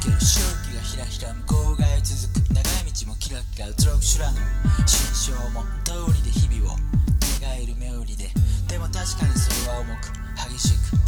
つける周期がひらひら向こう側へ続く。長い道もキラキラ。移ろく修羅の心象も通りで日々を。願える冥利で。でも確かにそれは重く。激しく。